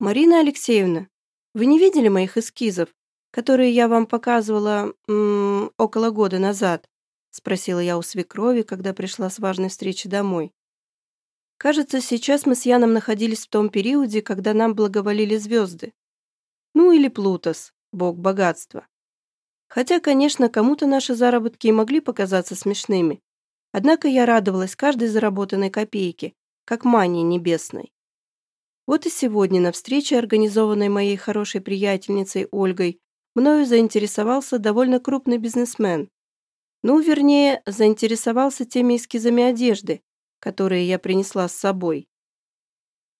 «Марина Алексеевна, вы не видели моих эскизов, которые я вам показывала м -м, около года назад?» спросила я у свекрови, когда пришла с важной встречи домой. Кажется, сейчас мы с Яном находились в том периоде, когда нам благоволили звезды. Ну или Плутос, бог богатства. Хотя, конечно, кому-то наши заработки и могли показаться смешными. Однако я радовалась каждой заработанной копейке, как мании небесной. Вот и сегодня на встрече, организованной моей хорошей приятельницей Ольгой, мною заинтересовался довольно крупный бизнесмен. Ну, вернее, заинтересовался теми эскизами одежды, которые я принесла с собой.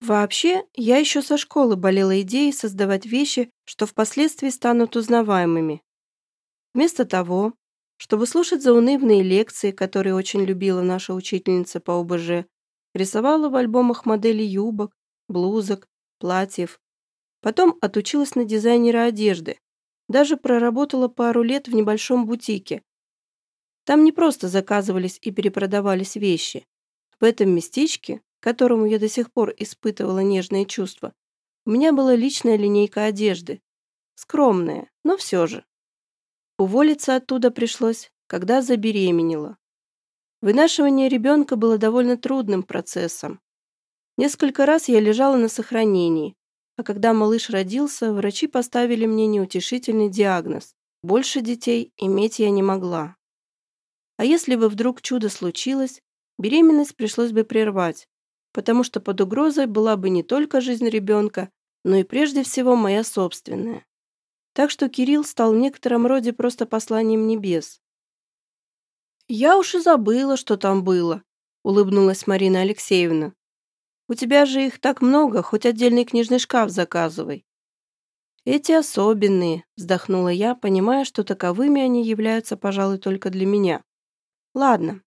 Вообще, я еще со школы болела идеей создавать вещи, что впоследствии станут узнаваемыми. Вместо того, чтобы слушать заунывные лекции, которые очень любила наша учительница по ОБЖ, рисовала в альбомах модели юбок, блузок, платьев. Потом отучилась на дизайнера одежды. Даже проработала пару лет в небольшом бутике. Там не просто заказывались и перепродавались вещи. В этом местечке, которому я до сих пор испытывала нежные чувства, у меня была личная линейка одежды. Скромная, но все же. Уволиться оттуда пришлось, когда забеременела. Вынашивание ребенка было довольно трудным процессом. Несколько раз я лежала на сохранении, а когда малыш родился, врачи поставили мне неутешительный диагноз. Больше детей иметь я не могла. А если бы вдруг чудо случилось, беременность пришлось бы прервать, потому что под угрозой была бы не только жизнь ребенка, но и прежде всего моя собственная. Так что Кирилл стал в некотором роде просто посланием небес. «Я уж и забыла, что там было», — улыбнулась Марина Алексеевна. У тебя же их так много, хоть отдельный книжный шкаф заказывай». «Эти особенные», — вздохнула я, понимая, что таковыми они являются, пожалуй, только для меня. «Ладно».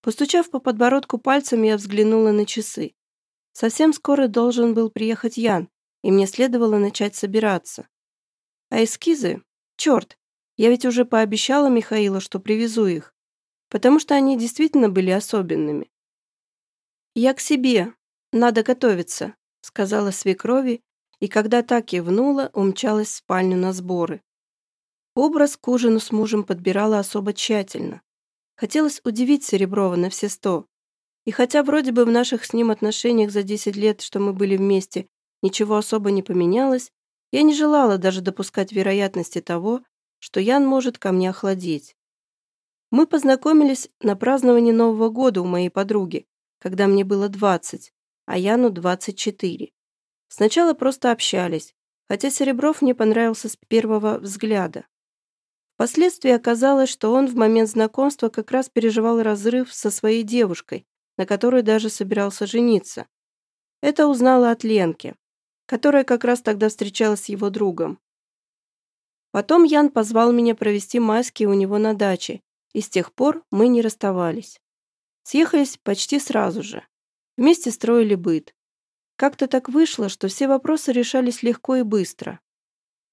Постучав по подбородку пальцем, я взглянула на часы. Совсем скоро должен был приехать Ян, и мне следовало начать собираться. А эскизы? Черт, я ведь уже пообещала Михаилу, что привезу их, потому что они действительно были особенными. «Я к себе», «Надо готовиться», — сказала свекрови, и когда так кивнула, умчалась в спальню на сборы. Образ к ужину с мужем подбирала особо тщательно. Хотелось удивить Сереброва на все сто. И хотя вроде бы в наших с ним отношениях за 10 лет, что мы были вместе, ничего особо не поменялось, я не желала даже допускать вероятности того, что Ян может ко мне охладеть. Мы познакомились на праздновании Нового года у моей подруги, когда мне было 20, а Яну 24. Сначала просто общались, хотя Серебров мне понравился с первого взгляда. Впоследствии оказалось, что он в момент знакомства как раз переживал разрыв со своей девушкой, на которой даже собирался жениться. Это узнала от Ленки, которая как раз тогда встречалась с его другом. Потом Ян позвал меня провести майские у него на даче, и с тех пор мы не расставались. Съехались почти сразу же. Вместе строили быт. Как-то так вышло, что все вопросы решались легко и быстро.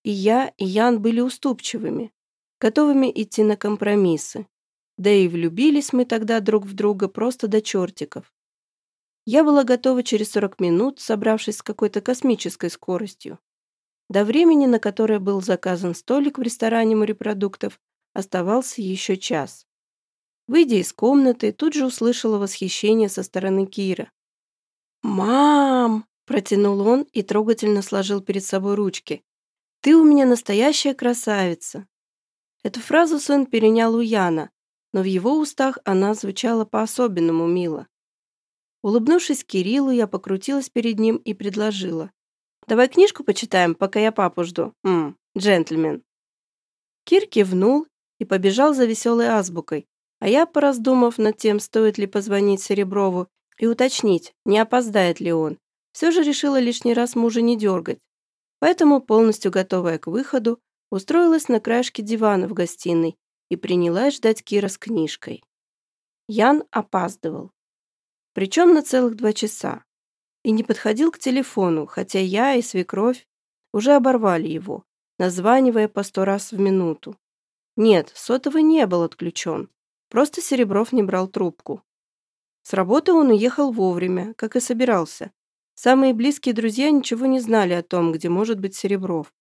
И я, и Ян были уступчивыми, готовыми идти на компромиссы. Да и влюбились мы тогда друг в друга просто до чертиков. Я была готова через 40 минут, собравшись с какой-то космической скоростью. До времени, на которое был заказан столик в ресторане морепродуктов, оставался еще час. Выйдя из комнаты, тут же услышала восхищение со стороны Кира. «Мам!» – протянул он и трогательно сложил перед собой ручки. «Ты у меня настоящая красавица!» Эту фразу сын перенял у Яна, но в его устах она звучала по-особенному мило. Улыбнувшись Кириллу, я покрутилась перед ним и предложила. «Давай книжку почитаем, пока я папу жду. Ммм, джентльмен». Кир кивнул и побежал за веселой азбукой, а я, пораздумав над тем, стоит ли позвонить Сереброву и уточнить, не опоздает ли он, все же решила лишний раз мужа не дергать. Поэтому, полностью готовая к выходу, устроилась на краешке дивана в гостиной и принялась ждать Кира с книжкой. Ян опаздывал. Причем на целых два часа. И не подходил к телефону, хотя я и свекровь уже оборвали его, названивая по сто раз в минуту. Нет, сотовый не был отключен. Просто Серебров не брал трубку. С работы он уехал вовремя, как и собирался. Самые близкие друзья ничего не знали о том, где может быть Серебров.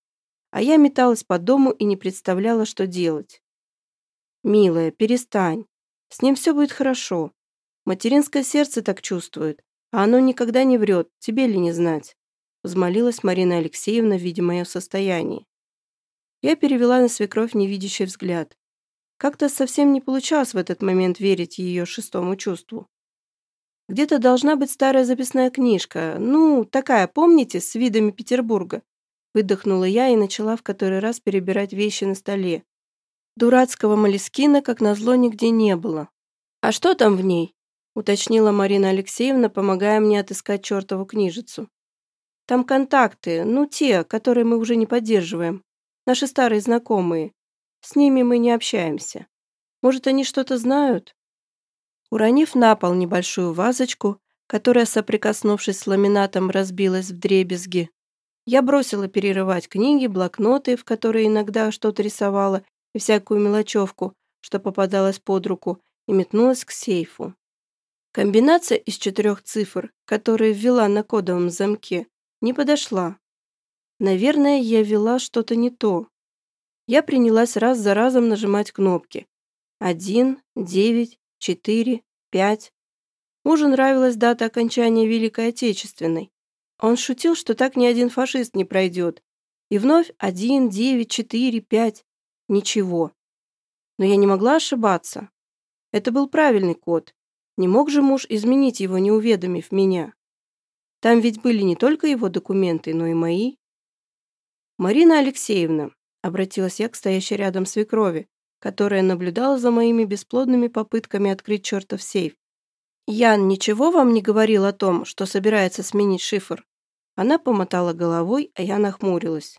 А я металась по дому и не представляла, что делать. «Милая, перестань. С ним все будет хорошо. Материнское сердце так чувствует, а оно никогда не врет, тебе ли не знать?» Взмолилась Марина Алексеевна, видя мое состояние. Я перевела на свекровь невидящий взгляд. Как-то совсем не получалось в этот момент верить ее шестому чувству. Где-то должна быть старая записная книжка, ну, такая, помните, с видами Петербурга. Выдохнула я и начала в который раз перебирать вещи на столе. Дурацкого молескина, как назло, нигде не было. «А что там в ней?» – уточнила Марина Алексеевна, помогая мне отыскать чертову книжицу. «Там контакты, ну, те, которые мы уже не поддерживаем. Наши старые знакомые. С ними мы не общаемся. Может, они что-то знают?» Уронив на пол небольшую вазочку, которая, соприкоснувшись с ламинатом, разбилась в дребезги, я бросила перерывать книги, блокноты, в которые иногда что-то рисовала, и всякую мелочевку, что попадалось под руку, и метнулась к сейфу. Комбинация из четырех цифр, которые ввела на кодовом замке, не подошла. Наверное, я ввела что-то не то. Я принялась раз за разом нажимать кнопки. Один, девять, четыре, пять. Мужу нравилась дата окончания Великой Отечественной. Он шутил, что так ни один фашист не пройдет. И вновь один, девять, четыре, пять. Ничего. Но я не могла ошибаться. Это был правильный код. Не мог же муж изменить его, не уведомив меня. Там ведь были не только его документы, но и мои. «Марина Алексеевна», — обратилась я к стоящей рядом свекрови, которая наблюдала за моими бесплодными попытками открыть чертов сейф. «Ян ничего вам не говорил о том, что собирается сменить шифр?» Она помотала головой, а я нахмурилась.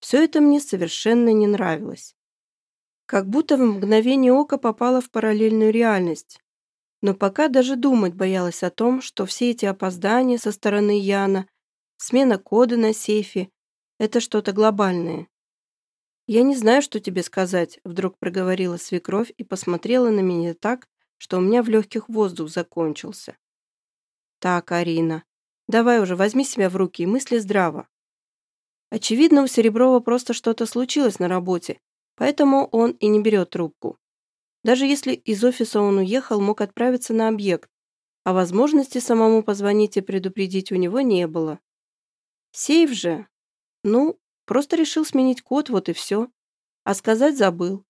Все это мне совершенно не нравилось. Как будто в мгновение ока попала в параллельную реальность. Но пока даже думать боялась о том, что все эти опоздания со стороны Яна, смена кода на сейфе – это что-то глобальное. «Я не знаю, что тебе сказать», – вдруг проговорила свекровь и посмотрела на меня так, что у меня в легких воздух закончился. «Так, Арина, давай уже возьми себя в руки и мысли здраво. Очевидно, у Сереброва просто что-то случилось на работе, поэтому он и не берет трубку. Даже если из офиса он уехал, мог отправиться на объект, а возможности самому позвонить и предупредить у него не было. Сейф же, ну, просто решил сменить код, вот и все. А сказать забыл.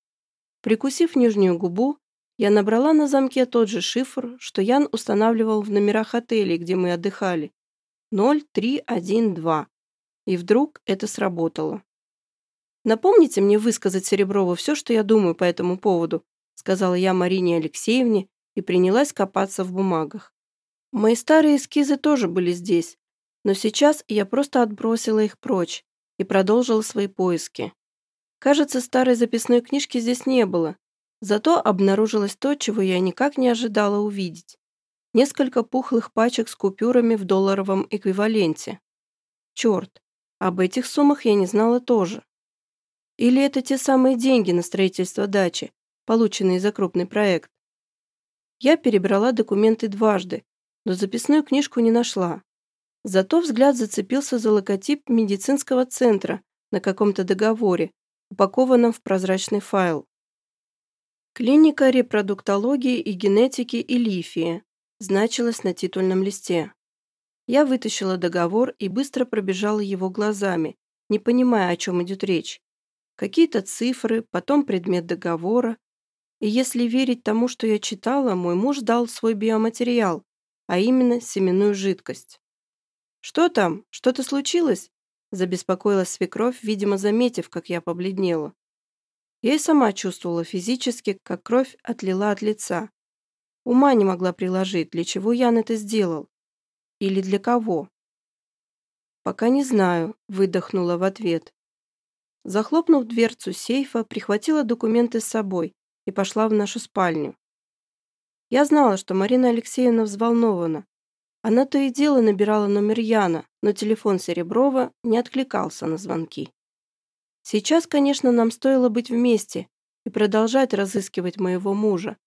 Прикусив нижнюю губу, я набрала на замке тот же шифр, что Ян устанавливал в номерах отелей, где мы отдыхали. 0312. И вдруг это сработало. «Напомните мне высказать Сереброву все, что я думаю по этому поводу», сказала я Марине Алексеевне и принялась копаться в бумагах. Мои старые эскизы тоже были здесь, но сейчас я просто отбросила их прочь и продолжила свои поиски. Кажется, старой записной книжки здесь не было, зато обнаружилось то, чего я никак не ожидала увидеть. Несколько пухлых пачек с купюрами в долларовом эквиваленте. Черт, об этих суммах я не знала тоже. Или это те самые деньги на строительство дачи, полученные за крупный проект? Я перебрала документы дважды, но записную книжку не нашла. Зато взгляд зацепился за логотип медицинского центра на каком-то договоре, упакованном в прозрачный файл. Клиника репродуктологии и генетики Илифия значилась на титульном листе. Я вытащила договор и быстро пробежала его глазами, не понимая, о чем идет речь. Какие-то цифры, потом предмет договора. И если верить тому, что я читала, мой муж дал свой биоматериал, а именно семенную жидкость. «Что там? Что-то случилось?» Забеспокоилась свекровь, видимо, заметив, как я побледнела. Я и сама чувствовала физически, как кровь отлила от лица. Ума не могла приложить, для чего Ян это сделал. Или для кого? Пока не знаю, выдохнула в ответ. Захлопнув дверцу сейфа, прихватила документы с собой и пошла в нашу спальню. Я знала, что Марина Алексеевна взволнована. Она то и дело набирала номер Яна, но телефон Сереброва не откликался на звонки. Сейчас, конечно, нам стоило быть вместе и продолжать разыскивать моего мужа,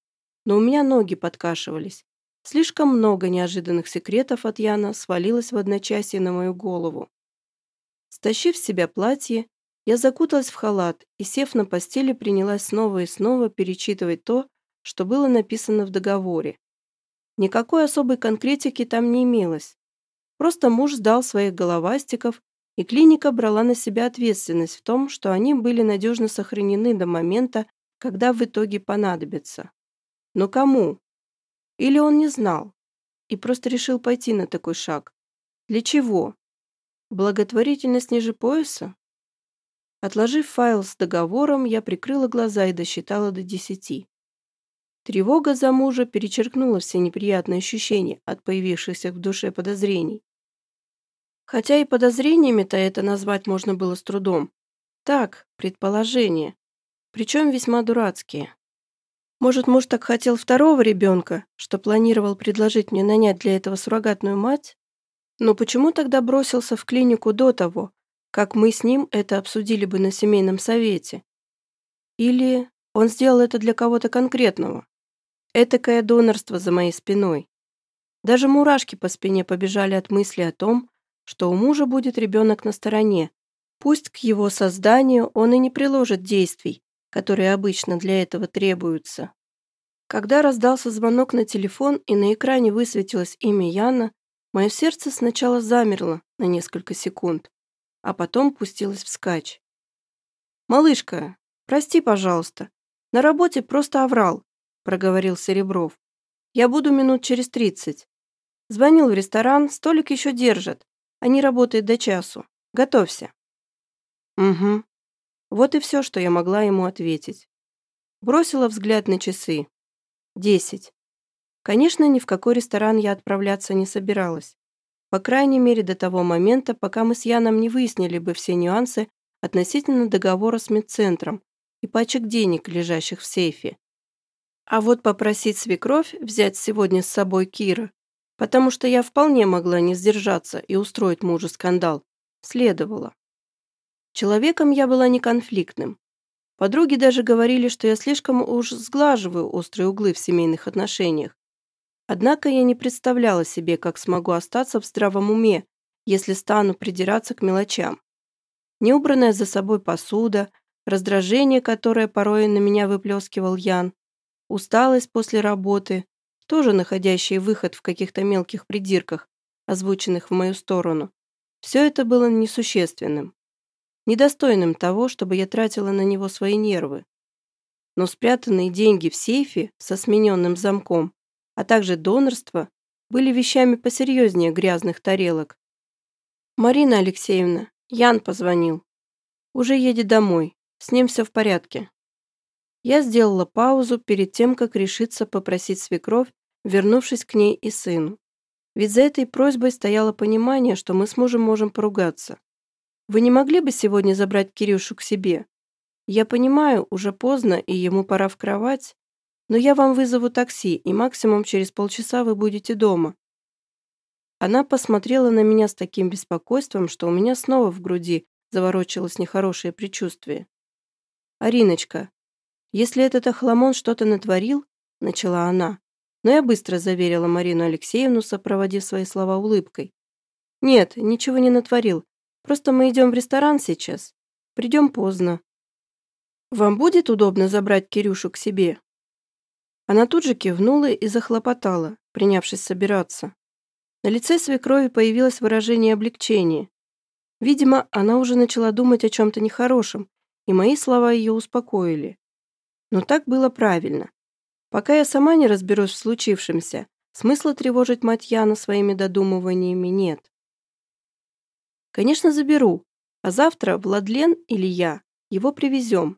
но у меня ноги подкашивались, Слишком много неожиданных секретов от Яна свалилось в одночасье на мою голову. Стащив с себя платье, я закуталась в халат и, сев на постели, принялась снова и снова перечитывать то, что было написано в договоре. Никакой особой конкретики там не имелось. Просто муж сдал своих головастиков, и клиника брала на себя ответственность в том, что они были надежно сохранены до момента, когда в итоге понадобятся. Но кому? Или он не знал и просто решил пойти на такой шаг? Для чего? Благотворительность ниже пояса? Отложив файл с договором, я прикрыла глаза и досчитала до десяти. Тревога за мужа перечеркнула все неприятные ощущения от появившихся в душе подозрений. Хотя и подозрениями-то это назвать можно было с трудом. Так, предположения. Причем весьма дурацкие. Может, муж так хотел второго ребенка, что планировал предложить мне нанять для этого суррогатную мать? Но почему тогда бросился в клинику до того, как мы с ним это обсудили бы на семейном совете? Или он сделал это для кого-то конкретного? Этакое донорство за моей спиной. Даже мурашки по спине побежали от мысли о том, что у мужа будет ребенок на стороне. Пусть к его созданию он и не приложит действий, которые обычно для этого требуются. Когда раздался звонок на телефон и на экране высветилось имя Яна, мое сердце сначала замерло на несколько секунд, а потом пустилось вскачь. «Малышка, прости, пожалуйста, на работе просто оврал», – проговорил Серебров. «Я буду минут через тридцать. Звонил в ресторан, столик еще держат. Они работают до часу. Готовься». «Угу», вот и все, что я могла ему ответить. Бросила взгляд на часы. Десять. Конечно, ни в какой ресторан я отправляться не собиралась. По крайней мере, до того момента, пока мы с Яном не выяснили бы все нюансы относительно договора с медцентром и пачек денег, лежащих в сейфе. А вот попросить свекровь взять сегодня с собой Кира, потому что я вполне могла не сдержаться и устроить мужу скандал, следовало. Человеком я была не конфликтным. Подруги даже говорили, что я слишком уж сглаживаю острые углы в семейных отношениях. Однако я не представляла себе, как смогу остаться в здравом уме, если стану придираться к мелочам. Неубранная за собой посуда, раздражение, которое порой на меня выплескивал Ян, усталость после работы, тоже находящие выход в каких-то мелких придирках, озвученных в мою сторону. Все это было несущественным недостойным того, чтобы я тратила на него свои нервы. Но спрятанные деньги в сейфе со смененным замком, а также донорство, были вещами посерьезнее грязных тарелок. «Марина Алексеевна, Ян позвонил. Уже едет домой, с ним все в порядке». Я сделала паузу перед тем, как решиться попросить свекровь, вернувшись к ней и сыну. Ведь за этой просьбой стояло понимание, что мы с мужем можем поругаться. Вы не могли бы сегодня забрать Кирюшу к себе? Я понимаю, уже поздно, и ему пора в кровать, но я вам вызову такси, и максимум через полчаса вы будете дома». Она посмотрела на меня с таким беспокойством, что у меня снова в груди заворочилось нехорошее предчувствие. «Ариночка, если этот охламон что-то натворил», — начала она, но я быстро заверила Марину Алексеевну, сопроводив свои слова улыбкой. «Нет, ничего не натворил. Просто мы идем в ресторан сейчас. Придем поздно. Вам будет удобно забрать Кирюшу к себе?» Она тут же кивнула и захлопотала, принявшись собираться. На лице свекрови появилось выражение облегчения. Видимо, она уже начала думать о чем-то нехорошем, и мои слова ее успокоили. Но так было правильно. Пока я сама не разберусь в случившемся, смысла тревожить мать Яна своими додумываниями нет. Конечно, заберу. А завтра Владлен или я его привезем.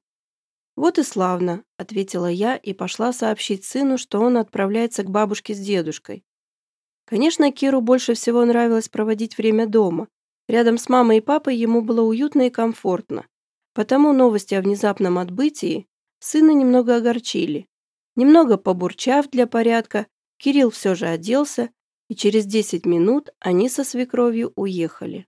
Вот и славно, ответила я и пошла сообщить сыну, что он отправляется к бабушке с дедушкой. Конечно, Киру больше всего нравилось проводить время дома. Рядом с мамой и папой ему было уютно и комфортно. Потому новости о внезапном отбытии сына немного огорчили. Немного побурчав для порядка, Кирилл все же оделся, и через 10 минут они со свекровью уехали.